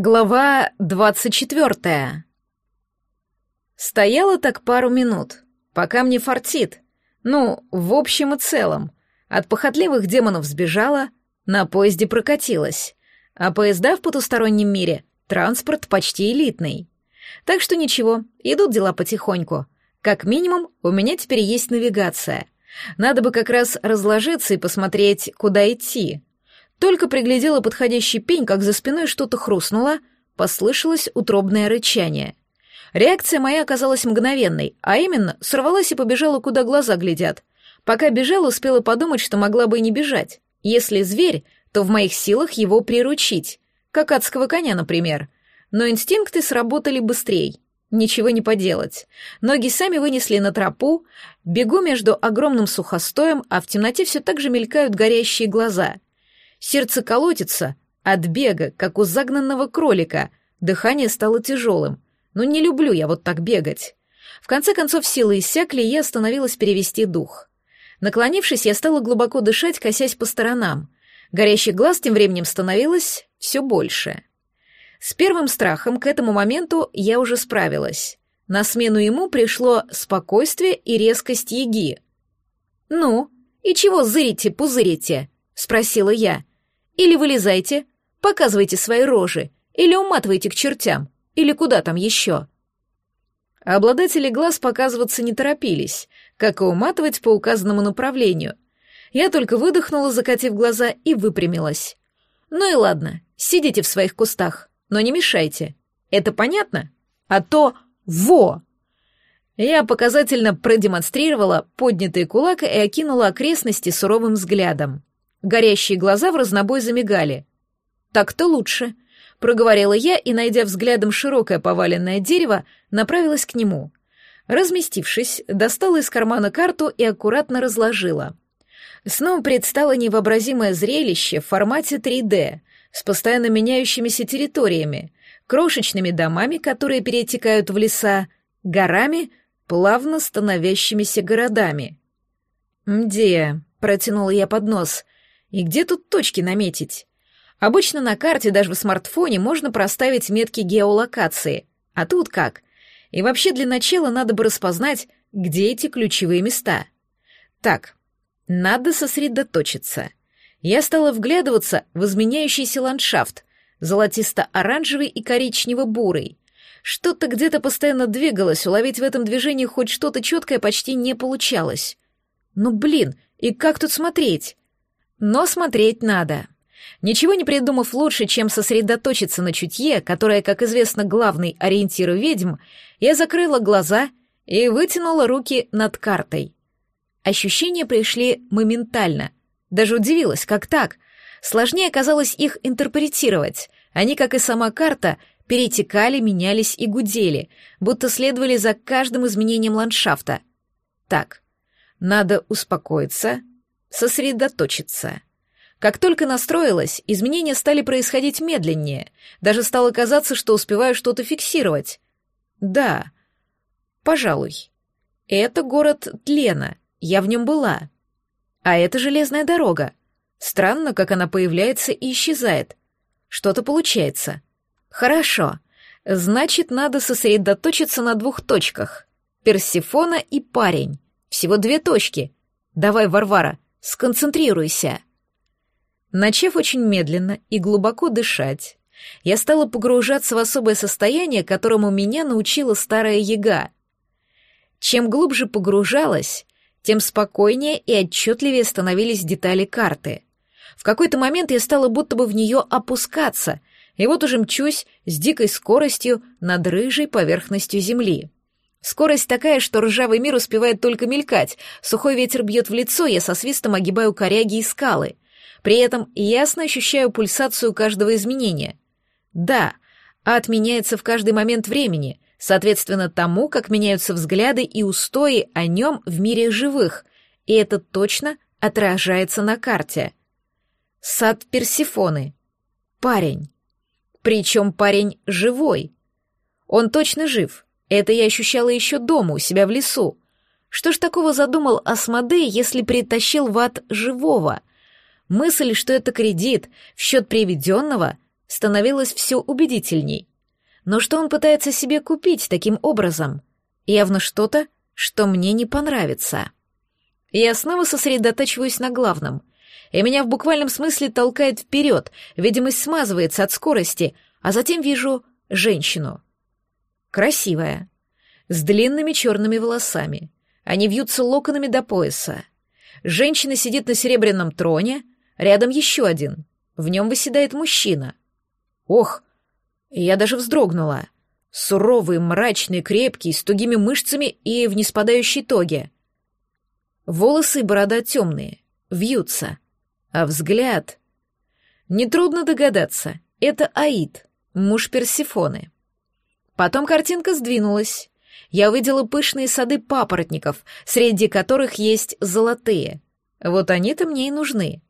Глава двадцать четвертая. Стояла так пару минут, пока мне фартит. Ну, в общем и целом. От похотливых демонов сбежала, на поезде прокатилась. А поезда в потустороннем мире — транспорт почти элитный. Так что ничего, идут дела потихоньку. Как минимум, у меня теперь есть навигация. Надо бы как раз разложиться и посмотреть, куда идти. Только приглядела подходящий пень, как за спиной что-то хрустнуло, послышалось утробное рычание. Реакция моя оказалась мгновенной, а именно сорвалась и побежала, куда глаза глядят. Пока бежала, успела подумать, что могла бы и не бежать. Если зверь, то в моих силах его приручить, как адского коня, например. Но инстинкты сработали быстрее. Ничего не поделать. Ноги сами вынесли на тропу, бегу между огромным сухостоем, а в темноте все так же мелькают горящие глаза — Сердце колотится от бега, как у загнанного кролика. Дыхание стало тяжелым. Но не люблю я вот так бегать. В конце концов силы иссякли, и я остановилась перевести дух. Наклонившись, я стала глубоко дышать, косясь по сторонам. Горящий глаз тем временем становилось все больше. С первым страхом к этому моменту я уже справилась. На смену ему пришло спокойствие и резкость еги. «Ну, и чего зырите-пузырите?» — спросила я. Или вылезайте, показывайте свои рожи, или уматывайте к чертям, или куда там еще. Обладатели глаз показываться не торопились, как и уматывать по указанному направлению. Я только выдохнула, закатив глаза, и выпрямилась. Ну и ладно, сидите в своих кустах, но не мешайте. Это понятно? А то во! Я показательно продемонстрировала поднятый кулак и окинула окрестности суровым взглядом. Горящие глаза в разнобой замигали. «Так-то лучше», — проговорила я и, найдя взглядом широкое поваленное дерево, направилась к нему. Разместившись, достала из кармана карту и аккуратно разложила. Снова предстало невообразимое зрелище в формате 3D с постоянно меняющимися территориями, крошечными домами, которые перетекают в леса, горами, плавно становящимися городами. «Где?» — протянула я под нос. И где тут точки наметить? Обычно на карте, даже в смартфоне, можно проставить метки геолокации. А тут как? И вообще для начала надо бы распознать, где эти ключевые места. Так, надо сосредоточиться. Я стала вглядываться в изменяющийся ландшафт, золотисто-оранжевый и коричнево-бурый. Что-то где-то постоянно двигалось, уловить в этом движении хоть что-то четкое почти не получалось. Ну блин, и как тут смотреть? Но смотреть надо. Ничего не придумав лучше, чем сосредоточиться на чутье, которое, как известно, главный ориентир ведьм, я закрыла глаза и вытянула руки над картой. Ощущения пришли моментально. Даже удивилась, как так? Сложнее оказалось их интерпретировать. Они, как и сама карта, перетекали, менялись и гудели, будто следовали за каждым изменением ландшафта. Так, надо успокоиться, сосредоточиться. Как только настроилась, изменения стали происходить медленнее, даже стало казаться, что успеваю что-то фиксировать. Да, пожалуй. Это город Тлена, я в нем была. А это железная дорога. Странно, как она появляется и исчезает. Что-то получается. Хорошо. Значит, надо сосредоточиться на двух точках. Персифона и парень. Всего две точки. Давай, Варвара, Сконцентрируйся. Начав очень медленно и глубоко дышать, я стала погружаться в особое состояние, которому меня научила старая яга. Чем глубже погружалась, тем спокойнее и отчетливее становились детали карты. В какой-то момент я стала будто бы в нее опускаться, и вот уже мчусь с дикой скоростью над рыжей поверхностью земли. Скорость такая, что ржавый мир успевает только мелькать, сухой ветер бьет в лицо, я со свистом огибаю коряги и скалы. При этом ясно ощущаю пульсацию каждого изменения. Да, ад меняется в каждый момент времени, соответственно тому, как меняются взгляды и устои о нем в мире живых, и это точно отражается на карте. Сад Персифоны. Парень. Причем парень живой. Он точно жив — это я ощущала еще дома, у себя в лесу. Что ж такого задумал Асмодей, если притащил в ад живого? Мысль, что это кредит в счет приведенного, становилось все убедительней. Но что он пытается себе купить таким образом? Явно что-то, что мне не понравится. Я снова сосредотачиваюсь на главном, и меня в буквальном смысле толкает вперед, видимость смазывается от скорости, а затем вижу женщину. Красивая, с длинными черными волосами. Они вьются локонами до пояса. Женщина сидит на серебряном троне, рядом еще один. В нем выседает мужчина. Ох, я даже вздрогнула. Суровый, мрачный, крепкий, с тугими мышцами и в неспадающей тоге. Волосы и борода темные, вьются. А взгляд... Нетрудно догадаться, это Аид, муж Персифоны. Потом картинка сдвинулась. Я увидела пышные сады папоротников, среди которых есть золотые. Вот они-то мне и нужны.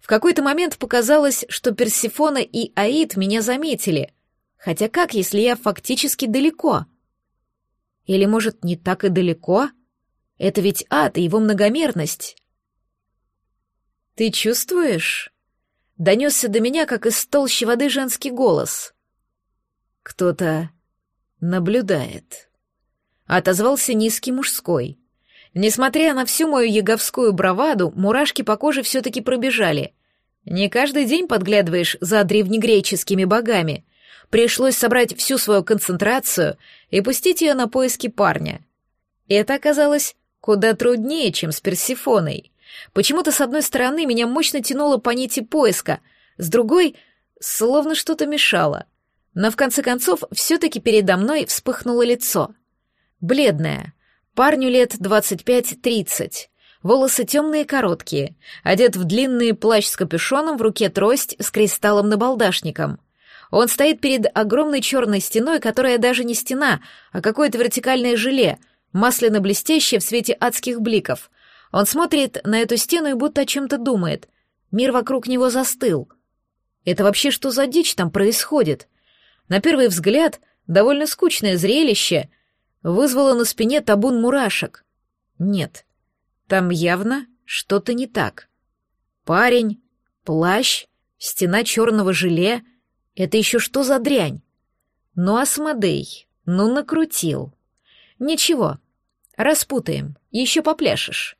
В какой-то момент показалось, что Персифона и Аид меня заметили. Хотя как, если я фактически далеко? Или, может, не так и далеко? Это ведь ад и его многомерность. «Ты чувствуешь?» — донесся до меня, как из толщи воды женский голос. «Кто-то наблюдает», — отозвался низкий мужской. Несмотря на всю мою яговскую браваду, мурашки по коже все-таки пробежали. Не каждый день подглядываешь за древнегреческими богами. Пришлось собрать всю свою концентрацию и пустить ее на поиски парня. Это оказалось куда труднее, чем с Персифоной. Почему-то с одной стороны меня мощно тянуло по нити поиска, с другой — словно что-то мешало. Но в конце концов все-таки передо мной вспыхнуло лицо. Бледное. Парню лет 25-30. Волосы темные и короткие. Одет в длинный плащ с капюшоном, в руке трость с кристаллом на балдашником. Он стоит перед огромной черной стеной, которая даже не стена, а какое-то вертикальное желе, масляно-блестящее в свете адских бликов — он смотрит на эту стену и будто о чем-то думает. Мир вокруг него застыл. Это вообще что за дичь там происходит? На первый взгляд, довольно скучное зрелище вызвало на спине табун мурашек. Нет, там явно что-то не так. Парень, плащ, стена черного желе — это еще что за дрянь? Ну, Асмодей, ну накрутил. Ничего, распутаем, еще попляшешь.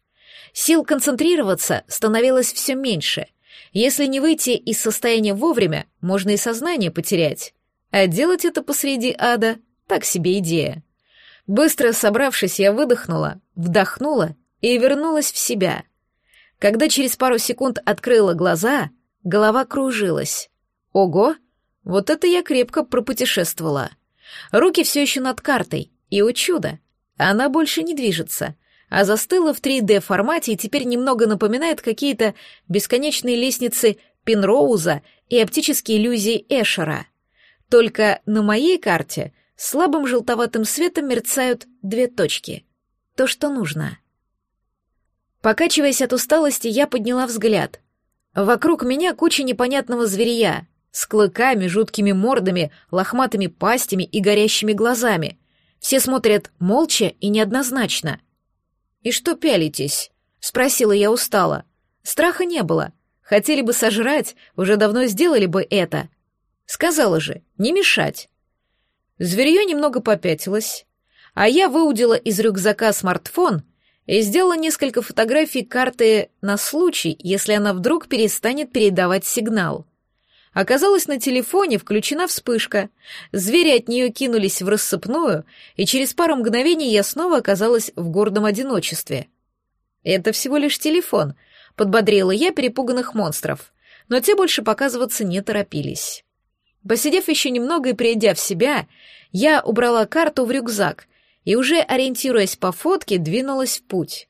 Сил концентрироваться становилось все меньше. Если не выйти из состояния вовремя, можно и сознание потерять. А делать это посреди ада — так себе идея. Быстро собравшись, я выдохнула, вдохнула и вернулась в себя. Когда через пару секунд открыла глаза, голова кружилась. Ого! Вот это я крепко пропутешествовала. Руки все еще над картой, и, о чудо, она больше не движется а застыла в 3D-формате и теперь немного напоминает какие-то бесконечные лестницы Пинроуза и оптические иллюзии Эшера. Только на моей карте слабым желтоватым светом мерцают две точки. То, что нужно. Покачиваясь от усталости, я подняла взгляд. Вокруг меня куча непонятного зверья, с клыками, жуткими мордами, лохматыми пастями и горящими глазами. Все смотрят молча и неоднозначно — «И что пялитесь?» — спросила я устало. Страха не было. Хотели бы сожрать, уже давно сделали бы это. Сказала же, не мешать. Зверье немного попятилось, а я выудила из рюкзака смартфон и сделала несколько фотографий карты на случай, если она вдруг перестанет передавать сигнал. Оказалось, на телефоне включена вспышка. Звери от нее кинулись в рассыпную, и через пару мгновений я снова оказалась в гордом одиночестве. «Это всего лишь телефон», — подбодрила я перепуганных монстров, но те больше показываться не торопились. Посидев еще немного и придя в себя, я убрала карту в рюкзак и, уже ориентируясь по фотке, двинулась в путь.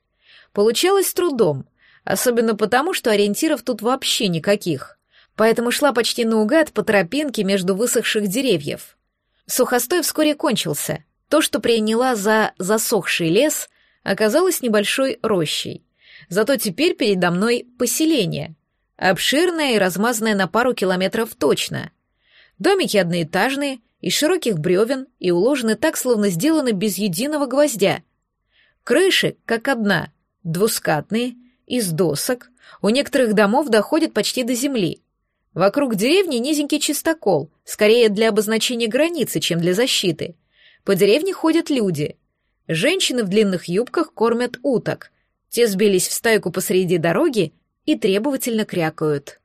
Получалось трудом, особенно потому, что ориентиров тут вообще никаких — поэтому шла почти наугад по тропинке между высохших деревьев. Сухостой вскоре кончился. То, что приняла за засохший лес, оказалось небольшой рощей. Зато теперь передо мной поселение. Обширное и размазанное на пару километров точно. Домики одноэтажные, из широких бревен и уложены так, словно сделаны без единого гвоздя. Крыши, как одна, двускатные, из досок, у некоторых домов доходят почти до земли. Вокруг деревни низенький чистокол, скорее для обозначения границы, чем для защиты. По деревне ходят люди. Женщины в длинных юбках кормят уток. Те сбились в стайку посреди дороги и требовательно крякают.